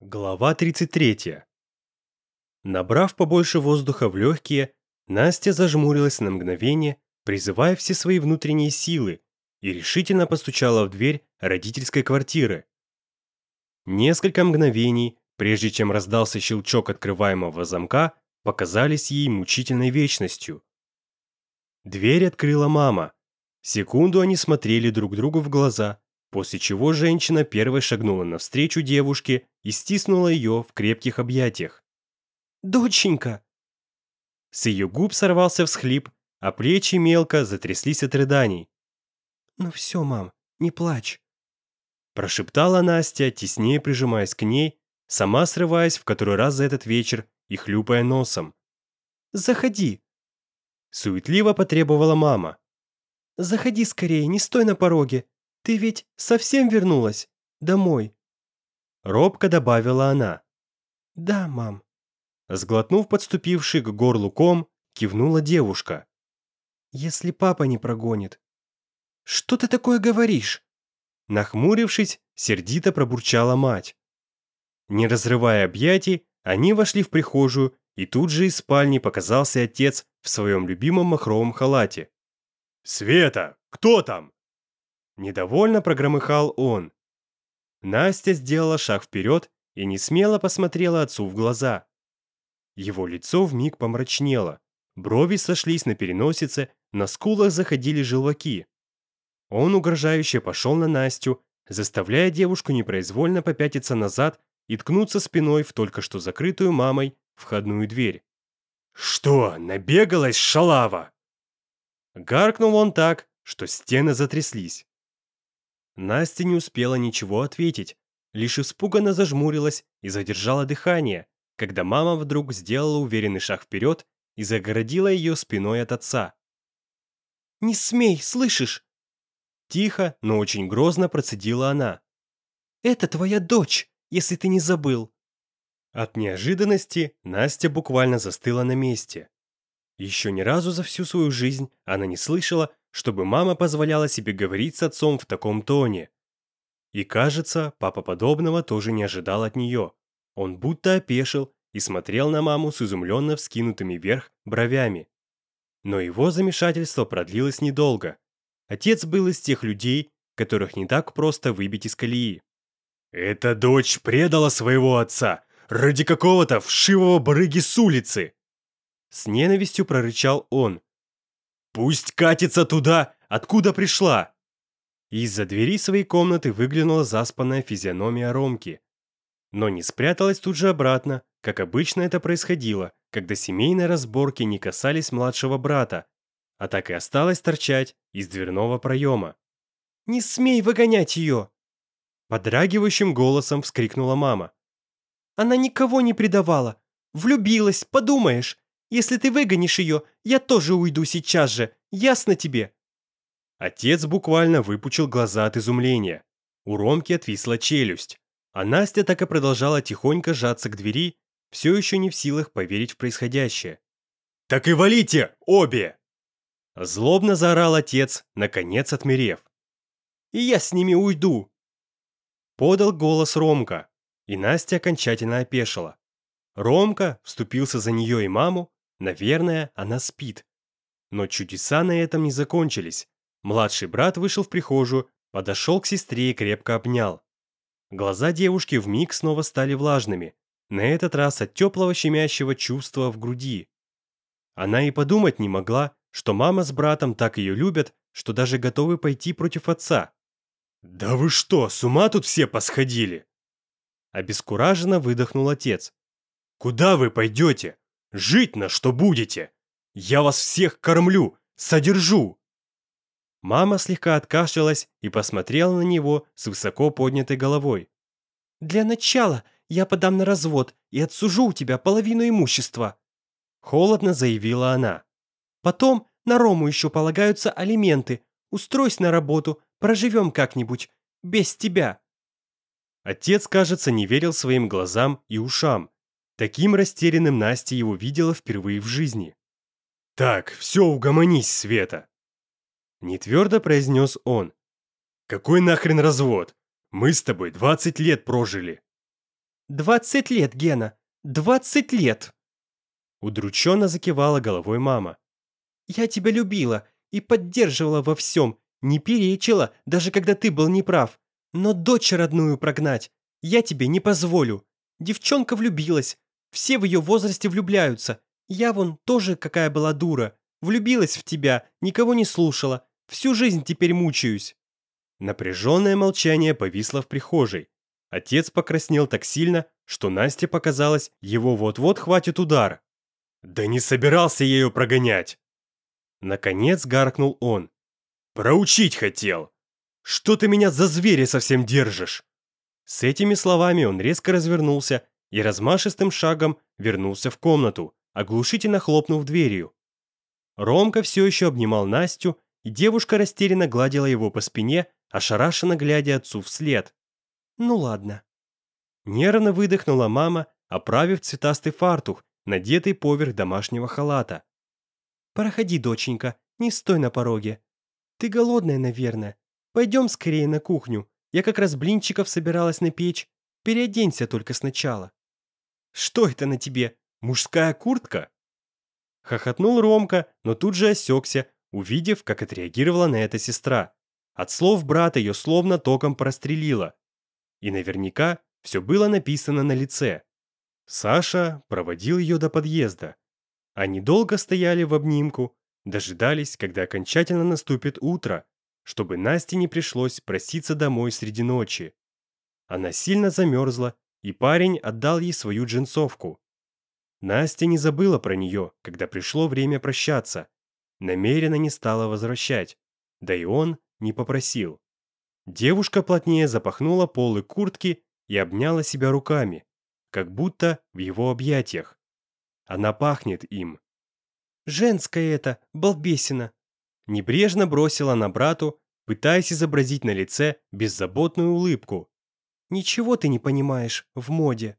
Глава 33. Набрав побольше воздуха в легкие, Настя зажмурилась на мгновение, призывая все свои внутренние силы, и решительно постучала в дверь родительской квартиры. Несколько мгновений, прежде чем раздался щелчок открываемого замка, показались ей мучительной вечностью. Дверь открыла мама. Секунду они смотрели друг другу в глаза, после чего женщина первой шагнула навстречу девушке и стиснула ее в крепких объятиях. «Доченька!» С ее губ сорвался всхлип, а плечи мелко затряслись от рыданий. «Ну все, мам, не плачь!» Прошептала Настя, теснее прижимаясь к ней, сама срываясь в который раз за этот вечер и хлюпая носом. «Заходи!» Суетливо потребовала мама. «Заходи скорее, не стой на пороге!» Ты ведь совсем вернулась домой?» Робко добавила она. «Да, мам». Сглотнув подступивший к горлу ком, кивнула девушка. «Если папа не прогонит». «Что ты такое говоришь?» Нахмурившись, сердито пробурчала мать. Не разрывая объятий, они вошли в прихожую, и тут же из спальни показался отец в своем любимом махровом халате. «Света, кто там?» Недовольно прогромыхал он. Настя сделала шаг вперед и несмело посмотрела отцу в глаза. Его лицо вмиг помрачнело, брови сошлись на переносице, на скулах заходили желваки. Он угрожающе пошел на Настю, заставляя девушку непроизвольно попятиться назад и ткнуться спиной в только что закрытую мамой входную дверь. «Что, набегалась шалава?» Гаркнул он так, что стены затряслись. Настя не успела ничего ответить, лишь испуганно зажмурилась и задержала дыхание, когда мама вдруг сделала уверенный шаг вперед и загородила ее спиной от отца. «Не смей, слышишь?» Тихо, но очень грозно процедила она. «Это твоя дочь, если ты не забыл». От неожиданности Настя буквально застыла на месте. Еще ни разу за всю свою жизнь она не слышала, чтобы мама позволяла себе говорить с отцом в таком тоне. И кажется, папа подобного тоже не ожидал от нее. Он будто опешил и смотрел на маму с изумленно вскинутыми вверх бровями. Но его замешательство продлилось недолго. Отец был из тех людей, которых не так просто выбить из колеи. «Эта дочь предала своего отца ради какого-то вшивого барыги с улицы!» С ненавистью прорычал он, Пусть катится туда, откуда пришла!» Из-за двери своей комнаты выглянула заспанная физиономия Ромки. Но не спряталась тут же обратно, как обычно это происходило, когда семейные разборки не касались младшего брата, а так и осталась торчать из дверного проема. «Не смей выгонять ее!» Подрагивающим голосом вскрикнула мама. «Она никого не предавала! Влюбилась, подумаешь! Если ты выгонишь ее, я тоже уйду сейчас же, ясно тебе?» Отец буквально выпучил глаза от изумления. У Ромки отвисла челюсть, а Настя так и продолжала тихонько сжаться к двери, все еще не в силах поверить в происходящее. «Так и валите, обе!» Злобно заорал отец, наконец отмерев. «И я с ними уйду!» Подал голос Ромка, и Настя окончательно опешила. Ромка вступился за нее и маму, Наверное, она спит. Но чудеса на этом не закончились. Младший брат вышел в прихожую, подошел к сестре и крепко обнял. Глаза девушки вмиг снова стали влажными, на этот раз от теплого щемящего чувства в груди. Она и подумать не могла, что мама с братом так ее любят, что даже готовы пойти против отца. «Да вы что, с ума тут все посходили?» Обескураженно выдохнул отец. «Куда вы пойдете? Жить на что будете! Я вас всех кормлю, содержу!» Мама слегка откашлялась и посмотрела на него с высоко поднятой головой. «Для начала я подам на развод и отсужу у тебя половину имущества», — холодно заявила она. «Потом на Рому еще полагаются алименты. Устройсь на работу, проживем как-нибудь, без тебя». Отец, кажется, не верил своим глазам и ушам. Таким растерянным Настя его видела впервые в жизни. «Так, все, угомонись, Света!» Нетвердо произнес он. «Какой нахрен развод? Мы с тобой 20 лет прожили!» «Двадцать лет, Гена! Двадцать лет!» Удрученно закивала головой мама. «Я тебя любила и поддерживала во всем, не перечила, даже когда ты был неправ. Но дочь родную прогнать я тебе не позволю. Девчонка влюбилась, все в ее возрасте влюбляются. Я вон тоже какая была дура. Влюбилась в тебя, никого не слушала. Всю жизнь теперь мучаюсь». Напряженное молчание повисло в прихожей. Отец покраснел так сильно, что Насте показалось, его вот-вот хватит удар. «Да не собирался я ее прогонять!» Наконец гаркнул он. «Проучить хотел! Что ты меня за зверя совсем держишь?» С этими словами он резко развернулся и размашистым шагом вернулся в комнату, а оглушительно хлопнув дверью. Ромка все еще обнимал Настю, и девушка растерянно гладила его по спине, ошарашенно глядя отцу вслед. «Ну ладно». Нервно выдохнула мама, оправив цветастый фартух, надетый поверх домашнего халата. «Проходи, доченька, не стой на пороге. Ты голодная, наверное. Пойдем скорее на кухню. Я как раз блинчиков собиралась на печь. Переоденься только сначала». Что это на тебе? Мужская куртка?» Хохотнул Ромка, но тут же осекся, увидев, как отреагировала на это сестра. От слов брата ее словно током прострелило. И наверняка все было написано на лице. Саша проводил ее до подъезда. Они долго стояли в обнимку, дожидались, когда окончательно наступит утро, чтобы Насте не пришлось проситься домой среди ночи. Она сильно замерзла и парень отдал ей свою джинсовку. Настя не забыла про нее, когда пришло время прощаться. Намеренно не стала возвращать, да и он не попросил. Девушка плотнее запахнула полы куртки и обняла себя руками, как будто в его объятиях. Она пахнет им. «Женское это, балбесина!» Небрежно бросила на брату, пытаясь изобразить на лице беззаботную улыбку, Ничего ты не понимаешь в моде.